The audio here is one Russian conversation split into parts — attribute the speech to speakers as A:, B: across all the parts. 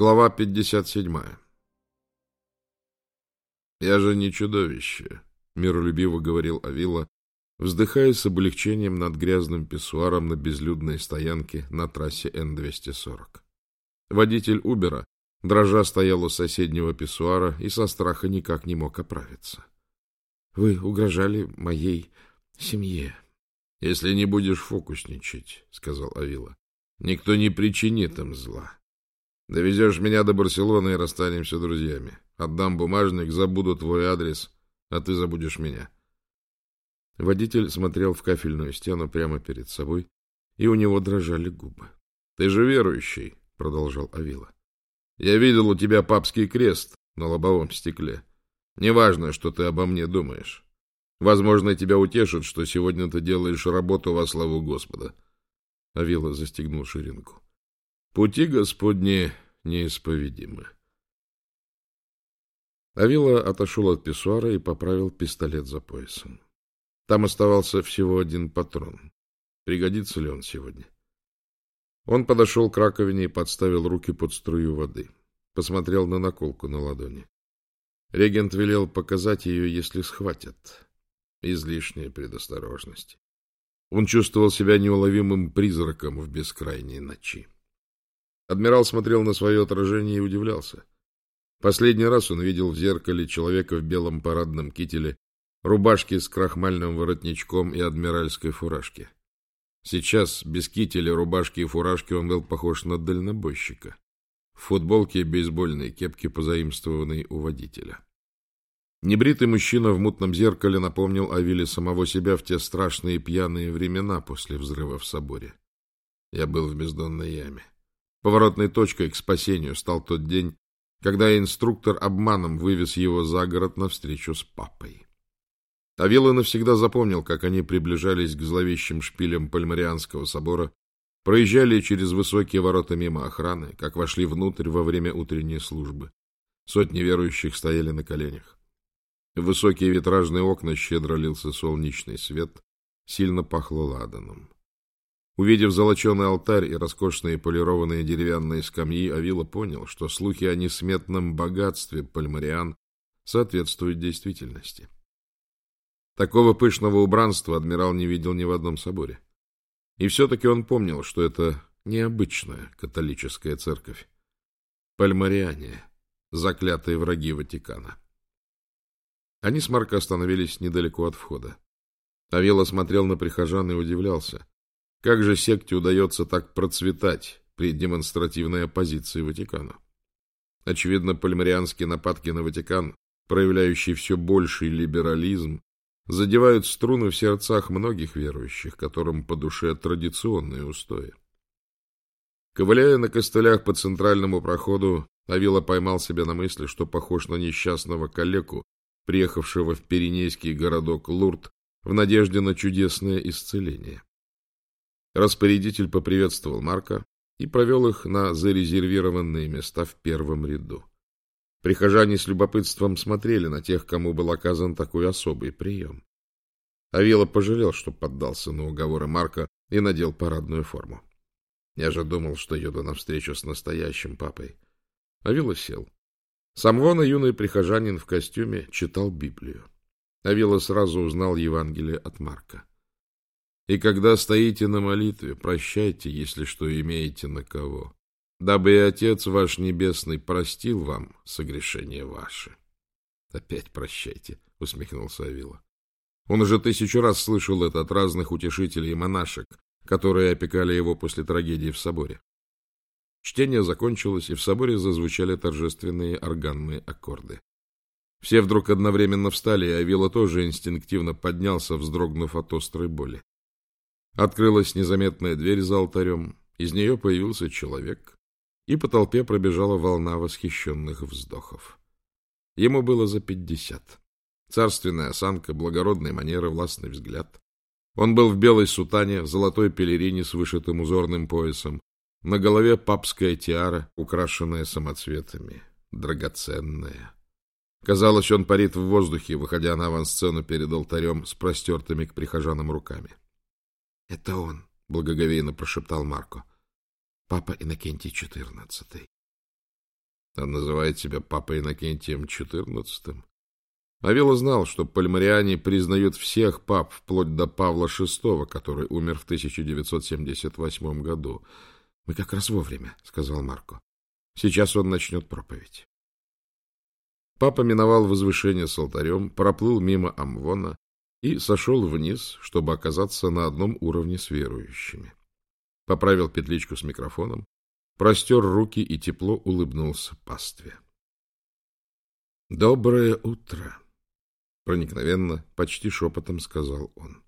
A: Глава 57. «Я же не чудовище», — миролюбиво говорил Авила, вздыхая с облегчением над грязным писсуаром на безлюдной стоянке на трассе Н-240. Водитель Убера, дрожа, стоял у соседнего писсуара и со страха никак не мог оправиться. — Вы угрожали моей семье. — Если не будешь фокусничать, — сказал Авила, — никто не причинит им зла. Довезешь меня до Барселоны и расстанемся друзьями. Отдам бумажник, забуду твой адрес, а ты забудешь меня. Водитель смотрел в кафельную стену прямо перед собой, и у него дрожали губы. — Ты же верующий, — продолжал Авила. — Я видел у тебя папский крест на лобовом стекле. Неважно, что ты обо мне думаешь. Возможно, тебя утешит, что сегодня ты делаешь работу во славу Господа. Авила застегнул ширинку. Пути Господни неисповедимы. Авила отошел от писсуара и поправил пистолет за поясом. Там оставался всего один патрон. Пригодится ли он сегодня? Он подошел к раковине и подставил руки под струю воды. Посмотрел на наколку на ладони. Регент велел показать ее, если схватят. Излишняя предосторожность. Он чувствовал себя неуловимым призраком в бескрайней ночи. Адмирал смотрел на свое отражение и удивлялся. Последний раз он видел в зеркале человека в белом парадном кителе, рубашке с крахмальным воротничком и адмиральской фуражке. Сейчас, без кителя, рубашки и фуражки, он был похож на дальнобойщика. В футболке и бейсбольной кепке, позаимствованной у водителя. Небритый мужчина в мутном зеркале напомнил о вилле самого себя в те страшные пьяные времена после взрыва в соборе. Я был в бездонной яме. Поворотной точкой к спасению стал тот день, когда инструктор обманом вывез его за город на встречу с папой. Авилла навсегда запомнил, как они приближались к зловещим шпилям Пальмарианского собора, проезжали через высокие ворота мимо охраны, как вошли внутрь во время утренней службы. Сотни верующих стояли на коленях. В высокие витражные окна щедро лился солнечный свет, сильно пахло ладаном. Увидев золоченый алтарь и роскошные полированные деревянные скамьи, Авила понял, что слухи о несметном богатстве пальмариан соответствуют действительности. Такого пышного убранства адмирал не видел ни в одном соборе. И все-таки он помнил, что это необычная католическая церковь. Пальмариане, заклятые враги Ватикана. Они с Марко остановились недалеко от входа. Авила смотрел на прихожан и удивлялся. Как же секте удается так процветать при демонстративной оппозиции Ватикану? Очевидно, пальмарианские нападки на Ватикан, проявляющие все больший либерализм, задевают струны в сердцах многих верующих, которым по душе традиционные устои. Ковыляя на костылях по центральному проходу, Авила поймал себя на мысли, что похож на несчастного калеку, приехавшего в пиренейский городок Лурд в надежде на чудесное исцеление. Распорядитель поприветствовал Марка и провел их на зарезервированные места в первом ряду. Прихожане с любопытством смотрели на тех, кому был оказан такой особый прием. Авила пожалел, что поддался на уговоры Марка и надел парадную форму. Я же думал, что еду навстречу с настоящим папой. Авила сел. Самвона, юный прихожанин в костюме, читал Библию. Авила сразу узнал Евангелие от Марка. И когда стоите на молитве, прощайте, если что имеете на кого, дабы и Отец ваш Небесный простил вам согрешения ваши. — Опять прощайте, — усмехнулся Авила. Он уже тысячу раз слышал это от разных утешителей и монашек, которые опекали его после трагедии в соборе. Чтение закончилось, и в соборе зазвучали торжественные органные аккорды. Все вдруг одновременно встали, и Авила тоже инстинктивно поднялся, вздрогнув от острой боли. Открылась незаметная дверь за алтарем, из нее появился человек, и по толпе пробежала волна восхищенных вздохов. Ему было за пятьдесят. Царственная осанка, благородные манеры, властный взгляд. Он был в белой сутане, в золотой пелерине с вышитым узорным поясом, на голове папская тиара, украшенная самоцветами, драгоценная. Казалось, он парит в воздухе, выходя на авансцену перед алтарем с простертыми к прихожанам руками. — Это он, — благоговейно прошептал Марко. — Папа Иннокентий четырнадцатый. Он называет себя папой Иннокентием XIV. Авила знал, что пальмариане признают всех пап, вплоть до Павла VI, который умер в 1978 году. — Мы как раз вовремя, — сказал Марко. — Сейчас он начнет проповедь. Папа миновал возвышение с алтарем, проплыл мимо Амвона и сошел вниз, чтобы оказаться на одном уровне с верующими. Поправил петличку с микрофоном, простер руки и тепло улыбнулся пастве. — Доброе утро! Проникновенно, почти шепотом сказал он.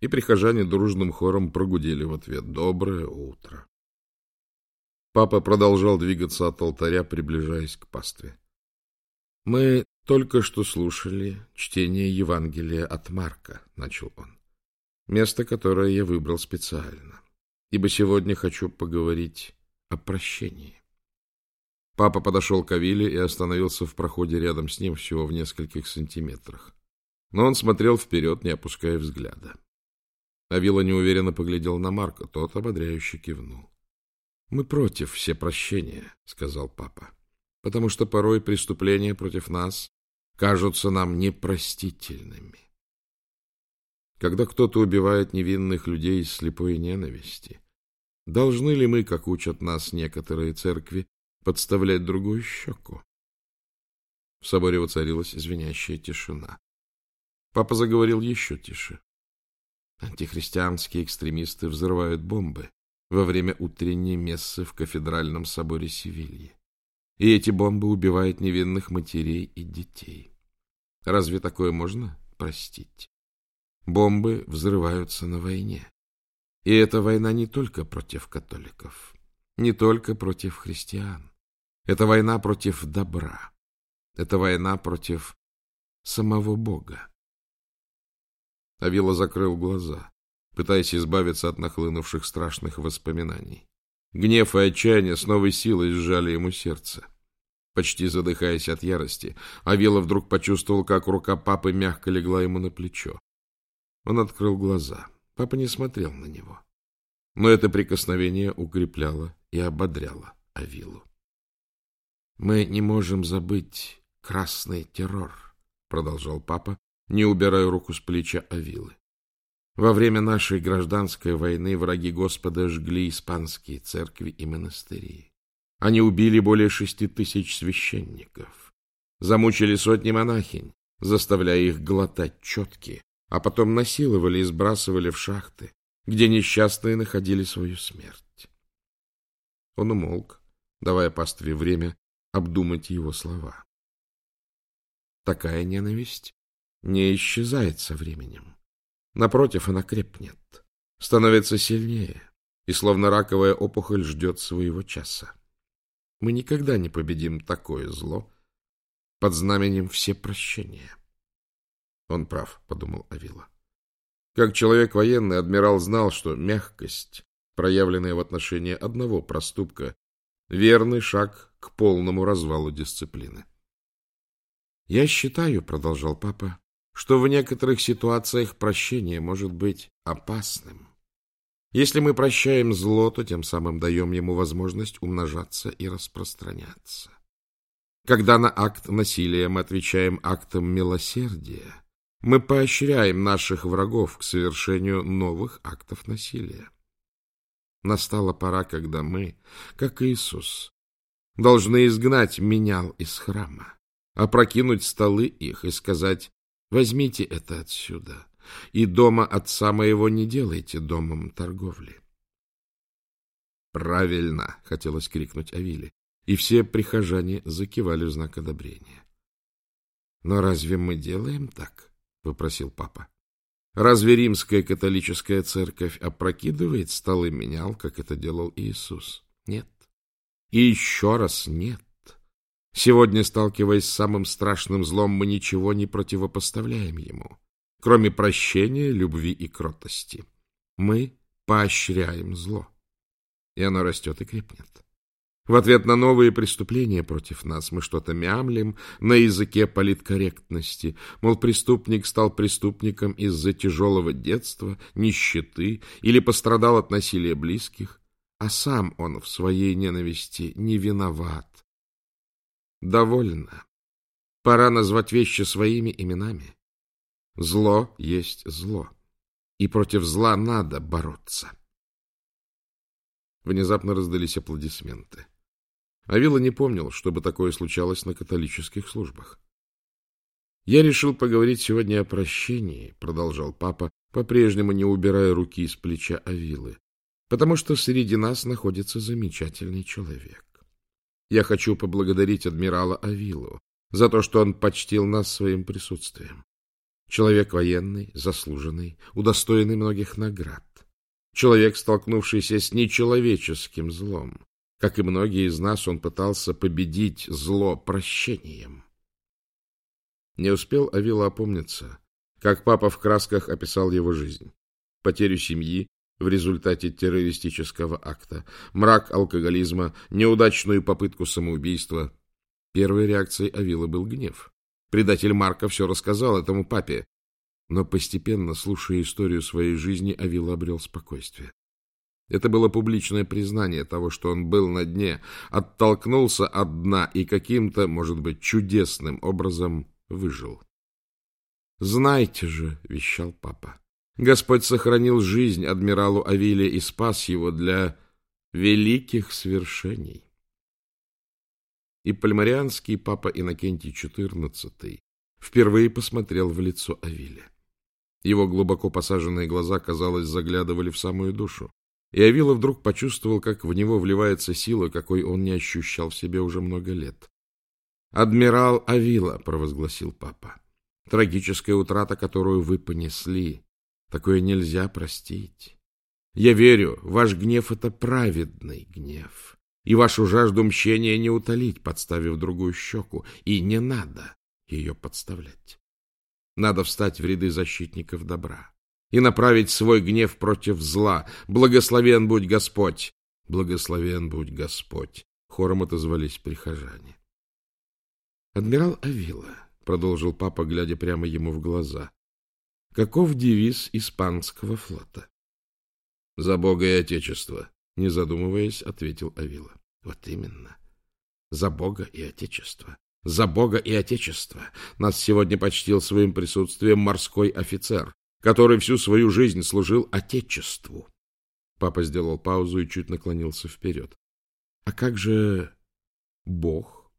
A: И прихожане дружным хором прогудели в ответ «Доброе утро». Папа продолжал двигаться от алтаря, приближаясь к пастве. «Мы только что слушали чтение Евангелия от Марка», — начал он. «Место, которое я выбрал специально, ибо сегодня хочу поговорить о прощении». Папа подошел к Авиле и остановился в проходе рядом с ним всего в нескольких сантиметрах. Но он смотрел вперед, не опуская взгляда. Авила неуверенно поглядел на Марка, тот ободряюще кивнул. — Мы против все прощения, — сказал папа, — потому что порой преступления против нас кажутся нам непростительными. Когда кто-то убивает невинных людей из слепой ненависти, должны ли мы, как учат нас некоторые церкви, подставлять другую щеку. В соборе воцарилась звенящая тишина. Папа заговорил еще тише. Антихристианские экстремисты взрывают бомбы во время утренней мессы в кафедральном соборе Севильи. И эти бомбы убивают невинных матерей и детей. Разве такое можно простить? Бомбы взрываются на войне. И эта война не только против католиков, не только против христиан. Это война против добра. Это война против самого Бога. Авила закрыл глаза, пытаясь избавиться от нахлынувших страшных воспоминаний. Гнев и отчаяние с новой силой сжали ему сердце. Почти задыхаясь от ярости, Авила вдруг почувствовал, как рука папы мягко легла ему на плечо. Он открыл глаза. Папа не смотрел на него. Но это прикосновение укрепляло и ободряло Авилу. Мы не можем забыть красный террор, продолжал папа, не убирая руку с плеча Авилы. Во время нашей гражданской войны враги Господа жгли испанские церкви и монастыри. Они убили более шести тысяч священников, замучили сотни монахинь, заставляя их глотать четки, а потом насиловали и сбрасывали в шахты, где несчастные находили свою смерть. Он умолк, давая пастве время обдумать его слова. Такая ненависть не исчезает со временем. Напротив, она крепнет, становится сильнее, и словно раковая опухоль ждет своего часа. Мы никогда не победим такое зло под знаменем всепрощения. Он прав, — подумал Авила. Как человек военный, адмирал знал, что мягкость, проявленная в отношении одного проступка, верный шаг к полному развалу дисциплины. «Я считаю, — продолжал папа, — что в некоторых ситуациях прощение может быть опасным. Если мы прощаем зло, то тем самым даем ему возможность умножаться и распространяться. Когда на акт насилия мы отвечаем актом милосердия, мы поощряем наших врагов к совершению новых актов насилия. Настала пора, когда мы, как Иисус, должны изгнать менял из храма, опрокинуть столы их и сказать «возьмите это отсюда, и дома отца моего не делайте домом торговли». «Правильно!» — хотелось крикнуть Авиле, и все прихожане закивали в знак одобрения. «Но разве мы делаем так?» — попросил папа. Разве римская католическая церковь опрокидывает столы менял, как это делал Иисус? Нет. И еще раз нет. Сегодня, сталкиваясь с самым страшным злом, мы ничего не противопоставляем ему, кроме прощения, любви и кротости. Мы поощряем зло, и оно растет и крепнет. В ответ на новые преступления против нас мы что-то мямлим на языке политкорректности, мол, преступник стал преступником из-за тяжелого детства, нищеты или пострадал от насилия близких, а сам он в своей ненависти не виноват Довольно. Пора назвать вещи своими именами. Зло есть зло, и против зла надо бороться. Внезапно раздались аплодисменты. Авила не помнил, чтобы такое случалось на католических службах. «Я решил поговорить сегодня о прощении», — продолжал папа, по-прежнему не убирая руки из плеча Авилы, «потому что среди нас находится замечательный человек. Я хочу поблагодарить адмирала Авилу за то, что он почтил нас своим присутствием. Человек военный, заслуженный, удостоенный многих наград. Человек, столкнувшийся с нечеловеческим злом. Как и многие из нас, он пытался победить зло прощением. Не успел Авила опомниться, как папа в красках описал его жизнь. Потерю семьи в результате террористического акта, мрак алкоголизма, неудачную попытку самоубийства. Первой реакцией Авила был гнев. Предатель Марка все рассказал этому папе. Но постепенно, слушая историю своей жизни, Авила обрел спокойствие. Это было публичное признание того, что он был на дне, оттолкнулся от дна и каким-то, может быть, чудесным образом выжил. «Знайте же», — вещал папа, — «Господь сохранил жизнь адмиралу Авиле и спас его для великих свершений». И пальмарианский папа Иннокентий XIV впервые посмотрел в лицо Авиле. Его глубоко посаженные глаза, казалось, заглядывали в самую душу. И Авила вдруг почувствовал, как в него вливается сила, какой он не ощущал в себе уже много лет. «Адмирал Авила», — провозгласил папа, — «трагическая утрата, которую вы понесли, такое нельзя простить. Я верю, ваш гнев — это праведный гнев, и вашу жажду мщения не утолить, подставив другую щеку, и не надо ее подставлять. Надо встать в ряды защитников добра и направить свой гнев против зла. Благословен будь Господь! Благословен будь Господь! Хором отозвались прихожане. Адмирал Авила, — продолжил папа, глядя прямо ему в глаза, — каков девиз испанского флота? — За Бога и Отечество, — не задумываясь, ответил Авила. — Вот именно. За Бога и Отечество. За Бога и Отечество. Нас сегодня почтил своим присутствием морской офицер, который всю свою жизнь служил Отечеству. Папа сделал паузу и чуть наклонился вперед. — А как же Бог?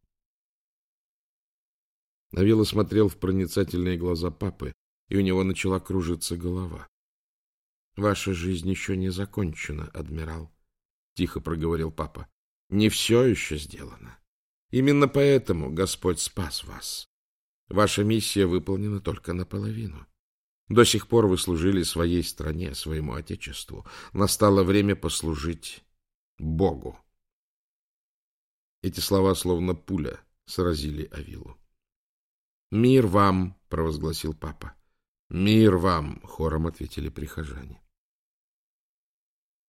A: Навила смотрел в проницательные глаза папы, и у него начала кружиться голова. — Ваша жизнь еще не закончена, адмирал, — тихо проговорил папа. — Не все еще сделано. Именно поэтому Господь спас вас. Ваша миссия выполнена только наполовину. До сих пор вы служили своей стране, своему Отечеству. Настало время послужить Богу. Эти слова, словно пуля, сразили Авилу. «Мир вам!» — провозгласил папа. «Мир вам!» — хором ответили прихожане.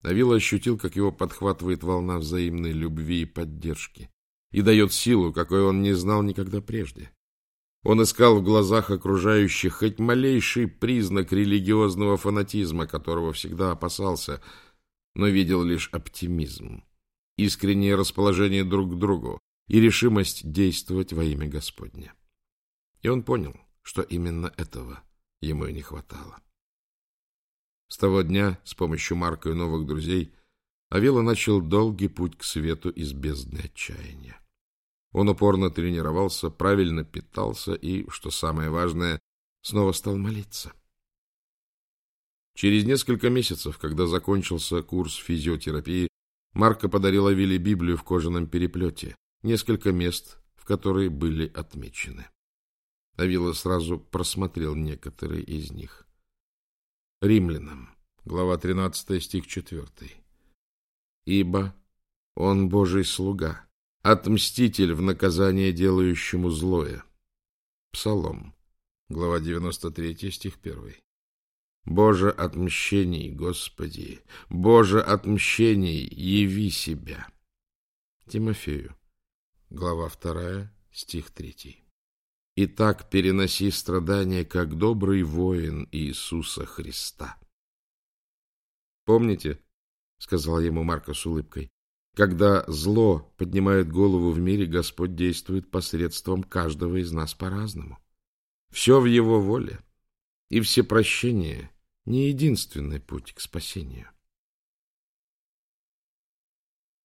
A: Авила ощутил, как его подхватывает волна взаимной любви и поддержки и дает силу, какой он не знал никогда прежде. Он искал в глазах окружающих хоть малейший признак религиозного фанатизма, которого всегда опасался, но видел лишь оптимизм, искреннее расположение друг к другу и решимость действовать во имя Господне. И он понял, что именно этого ему и не хватало. С того дня, с помощью Марка и новых друзей, Авила начал долгий путь к свету из бездны отчаяния. Он упорно тренировался, правильно питался и, что самое важное, снова стал молиться. Через несколько месяцев, когда закончился курс физиотерапии, Марко подарил Авиле Библию в кожаном переплете, несколько мест, в которые были отмечены. Авила сразу просмотрел некоторые из них. Римлянам, глава 13, стих 4. «Ибо он Божий слуга, отмститель в наказание делающему злое». Псалом, глава 93, стих 1. «Боже отмщений, Господи! Боже отмщений, яви себя!» Тимофею, глава 2, стих 3. И так переноси страдания, как добрый воин Иисуса Христа. Помните, — сказал ему Марко с улыбкой, Когда зло поднимает голову в мире, Господь действует посредством каждого из нас по-разному. Все в Его воле, и все прощения не единственный путь к спасению.